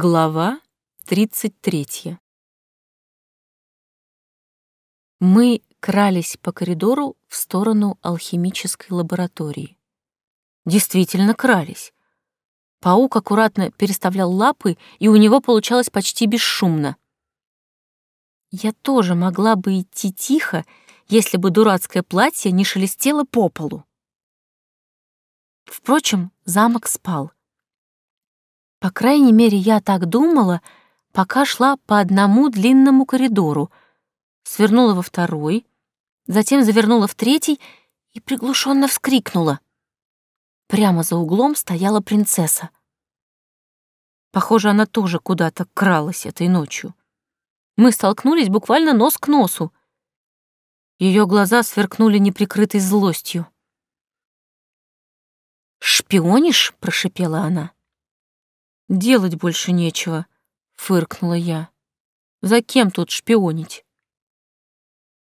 Глава 33. Мы крались по коридору в сторону алхимической лаборатории. Действительно крались. Паук аккуратно переставлял лапы, и у него получалось почти бесшумно. Я тоже могла бы идти тихо, если бы дурацкое платье не шелестело по полу. Впрочем, замок спал. По крайней мере, я так думала, пока шла по одному длинному коридору, свернула во второй, затем завернула в третий и приглушенно вскрикнула. Прямо за углом стояла принцесса. Похоже, она тоже куда-то кралась этой ночью. Мы столкнулись буквально нос к носу. Ее глаза сверкнули неприкрытой злостью. «Шпионишь?» — прошипела она. Делать больше нечего, фыркнула я. За кем тут шпионить?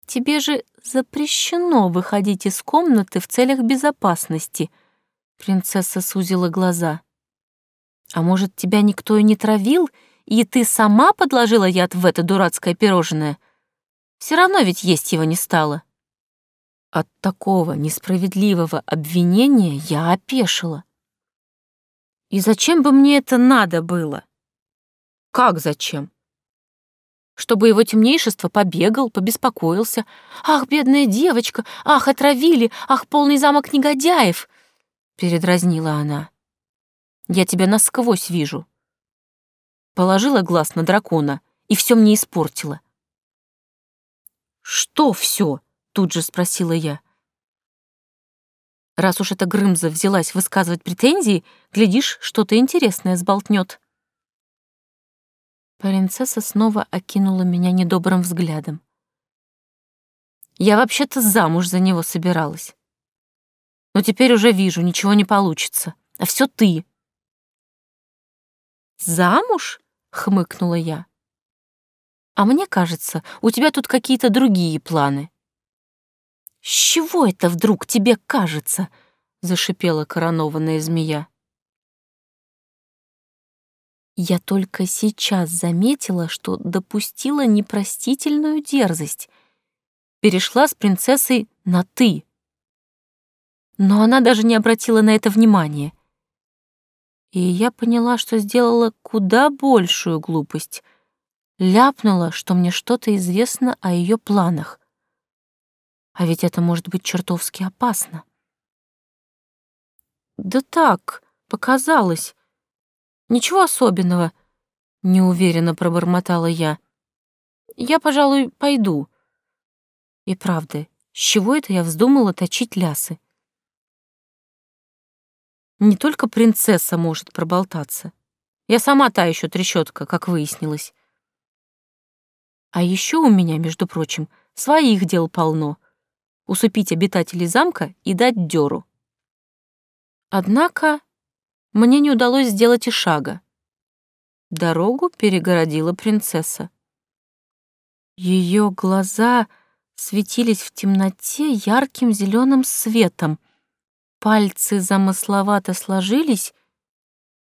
Тебе же запрещено выходить из комнаты в целях безопасности. Принцесса сузила глаза. А может, тебя никто и не травил, и ты сама подложила яд в это дурацкое пирожное? Все равно ведь есть его не стало. От такого несправедливого обвинения я опешила. И зачем бы мне это надо было? Как зачем? Чтобы его темнейшество побегал, побеспокоился. Ах, бедная девочка, ах, отравили, ах, полный замок негодяев, передразнила она. Я тебя насквозь вижу. Положила глаз на дракона и все мне испортила. Что все? тут же спросила я. Раз уж эта Грымза взялась высказывать претензии, глядишь, что-то интересное сболтнет. Принцесса снова окинула меня недобрым взглядом. Я вообще-то замуж за него собиралась. Но теперь уже вижу, ничего не получится. А все ты. Замуж? хмыкнула я. А мне кажется, у тебя тут какие-то другие планы. «С чего это вдруг тебе кажется?» — зашипела коронованная змея. Я только сейчас заметила, что допустила непростительную дерзость. Перешла с принцессой на «ты». Но она даже не обратила на это внимания. И я поняла, что сделала куда большую глупость. Ляпнула, что мне что-то известно о ее планах. А ведь это может быть чертовски опасно. Да так, показалось. Ничего особенного, неуверенно пробормотала я. Я, пожалуй, пойду. И правда, с чего это я вздумала точить лясы? Не только принцесса может проболтаться. Я сама та еще трещотка, как выяснилось. А еще у меня, между прочим, своих дел полно — усыпить обитателей замка и дать дёру. Однако мне не удалось сделать и шага. Дорогу перегородила принцесса. Ее глаза светились в темноте ярким зеленым светом. Пальцы замысловато сложились,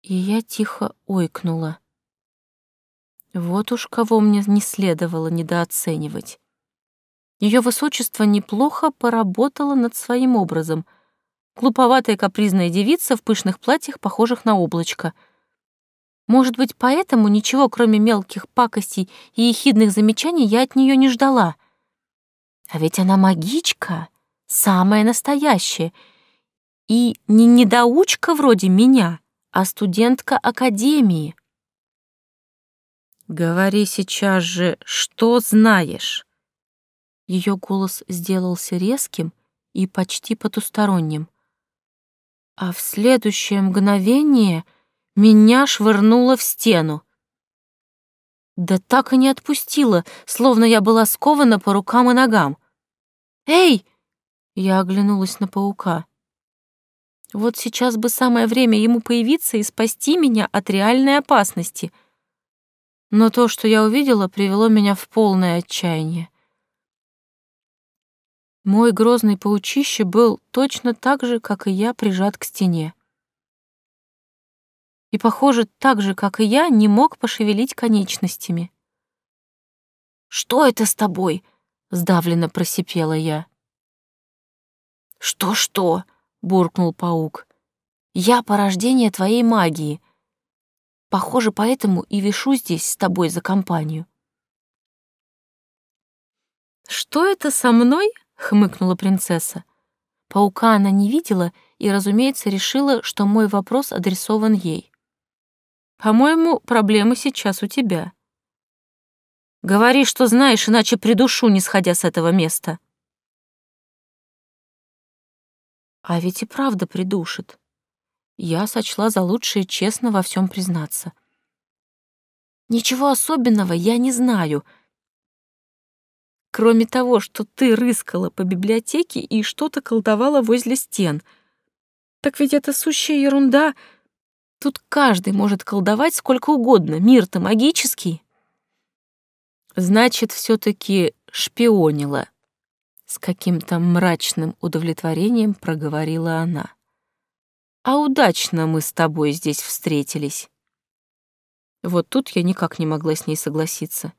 и я тихо ойкнула. Вот уж кого мне не следовало недооценивать. Ее высочество неплохо поработало над своим образом. Глуповатая капризная девица в пышных платьях, похожих на облачко. Может быть, поэтому ничего, кроме мелких пакостей и ехидных замечаний, я от нее не ждала. А ведь она магичка, самая настоящая. И не недоучка вроде меня, а студентка академии. «Говори сейчас же, что знаешь», ее голос сделался резким и почти потусторонним. А в следующее мгновение меня швырнуло в стену. Да так и не отпустила, словно я была скована по рукам и ногам. «Эй!» — я оглянулась на паука. Вот сейчас бы самое время ему появиться и спасти меня от реальной опасности. Но то, что я увидела, привело меня в полное отчаяние. Мой грозный паучище был точно так же, как и я, прижат к стене. и, похоже, так же, как и я, не мог пошевелить конечностями. «Что это с тобой?» — сдавленно просипела я. «Что-что?» — буркнул паук. «Я порождение твоей магии. Похоже, поэтому и вишу здесь с тобой за компанию». «Что это со мной?» — хмыкнула принцесса. Паука она не видела и, разумеется, решила, что мой вопрос адресован ей. «По-моему, проблемы сейчас у тебя». «Говори, что знаешь, иначе придушу, не сходя с этого места». А ведь и правда придушит. Я сочла за лучшее честно во всем признаться. Ничего особенного я не знаю, кроме того, что ты рыскала по библиотеке и что-то колдовала возле стен. Так ведь это сущая ерунда. Тут каждый может колдовать сколько угодно, мир-то магический. Значит, все таки шпионила. С каким-то мрачным удовлетворением проговорила она. А удачно мы с тобой здесь встретились. Вот тут я никак не могла с ней согласиться.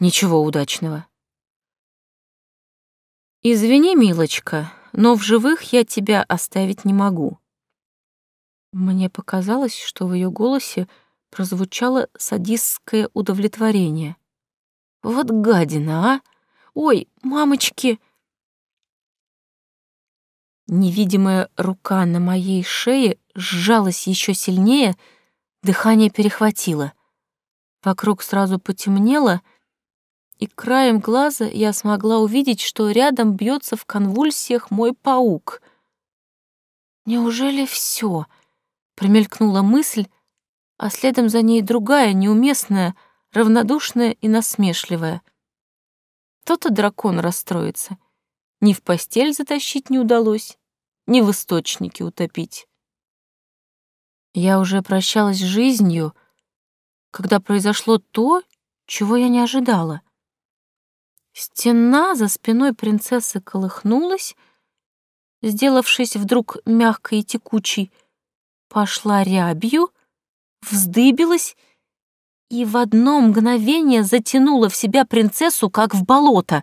Ничего удачного. Извини, милочка, но в живых я тебя оставить не могу. Мне показалось, что в ее голосе прозвучало садистское удовлетворение. Вот гадина, а! Ой, мамочки! Невидимая рука на моей шее сжалась еще сильнее, дыхание перехватило. Вокруг сразу потемнело, и краем глаза я смогла увидеть, что рядом бьется в конвульсиях мой паук. «Неужели все? промелькнула мысль, а следом за ней другая, неуместная, равнодушная и насмешливая. То-то дракон расстроится. Ни в постель затащить не удалось, ни в источнике утопить. Я уже прощалась с жизнью, когда произошло то, чего я не ожидала. Стена за спиной принцессы колыхнулась, сделавшись вдруг мягкой и текучей, пошла рябью, вздыбилась и в одно мгновение затянула в себя принцессу, как в болото,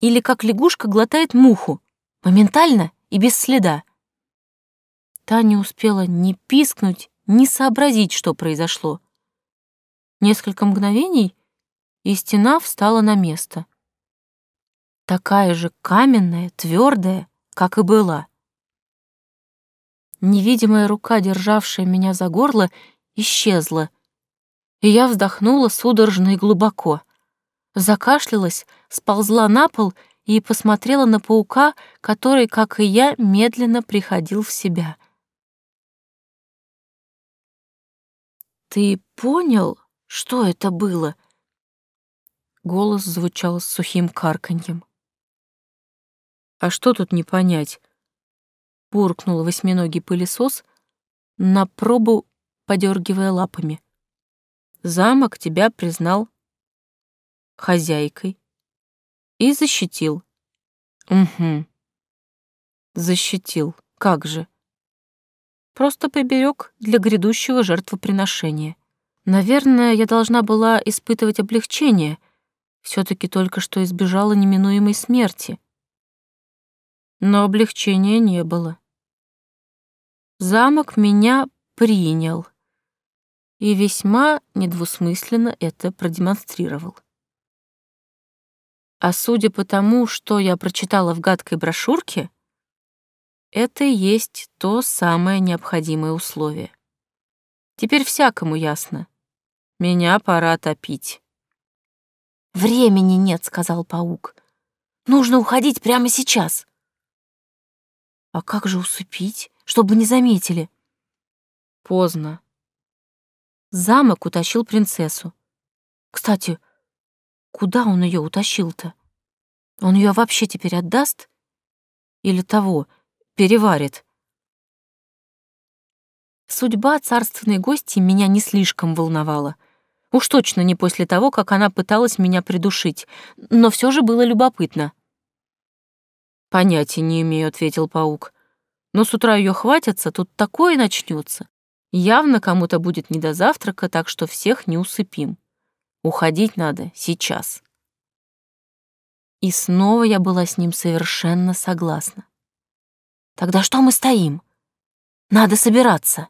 или как лягушка глотает муху, моментально и без следа. Та не успела ни пискнуть, ни сообразить, что произошло. Несколько мгновений, и стена встала на место. Такая же каменная, твердая, как и была. Невидимая рука, державшая меня за горло, исчезла, и я вздохнула судорожно и глубоко. Закашлялась, сползла на пол и посмотрела на паука, который, как и я, медленно приходил в себя. «Ты понял, что это было?» Голос звучал с сухим карканьем. «А что тут не понять?» Буркнул восьминогий пылесос, на пробу подергивая лапами. «Замок тебя признал хозяйкой и защитил. Угу. Защитил. Как же? Просто поберег для грядущего жертвоприношения. Наверное, я должна была испытывать облегчение. Все таки только что избежала неминуемой смерти. Но облегчения не было. Замок меня принял и весьма недвусмысленно это продемонстрировал. А судя по тому, что я прочитала в гадкой брошюрке, это и есть то самое необходимое условие. Теперь всякому ясно. Меня пора топить. «Времени нет», — сказал паук. «Нужно уходить прямо сейчас». «А как же усыпить, чтобы не заметили?» «Поздно». Замок утащил принцессу. Кстати, Куда он ее утащил-то? Он ее вообще теперь отдаст? Или того, переварит? Судьба царственной гости меня не слишком волновала. Уж точно не после того, как она пыталась меня придушить, но все же было любопытно. «Понятия не имею», — ответил паук. «Но с утра ее хватятся, тут такое начнется. Явно кому-то будет не до завтрака, так что всех не усыпим. Уходить надо сейчас. И снова я была с ним совершенно согласна. Тогда что мы стоим? Надо собираться.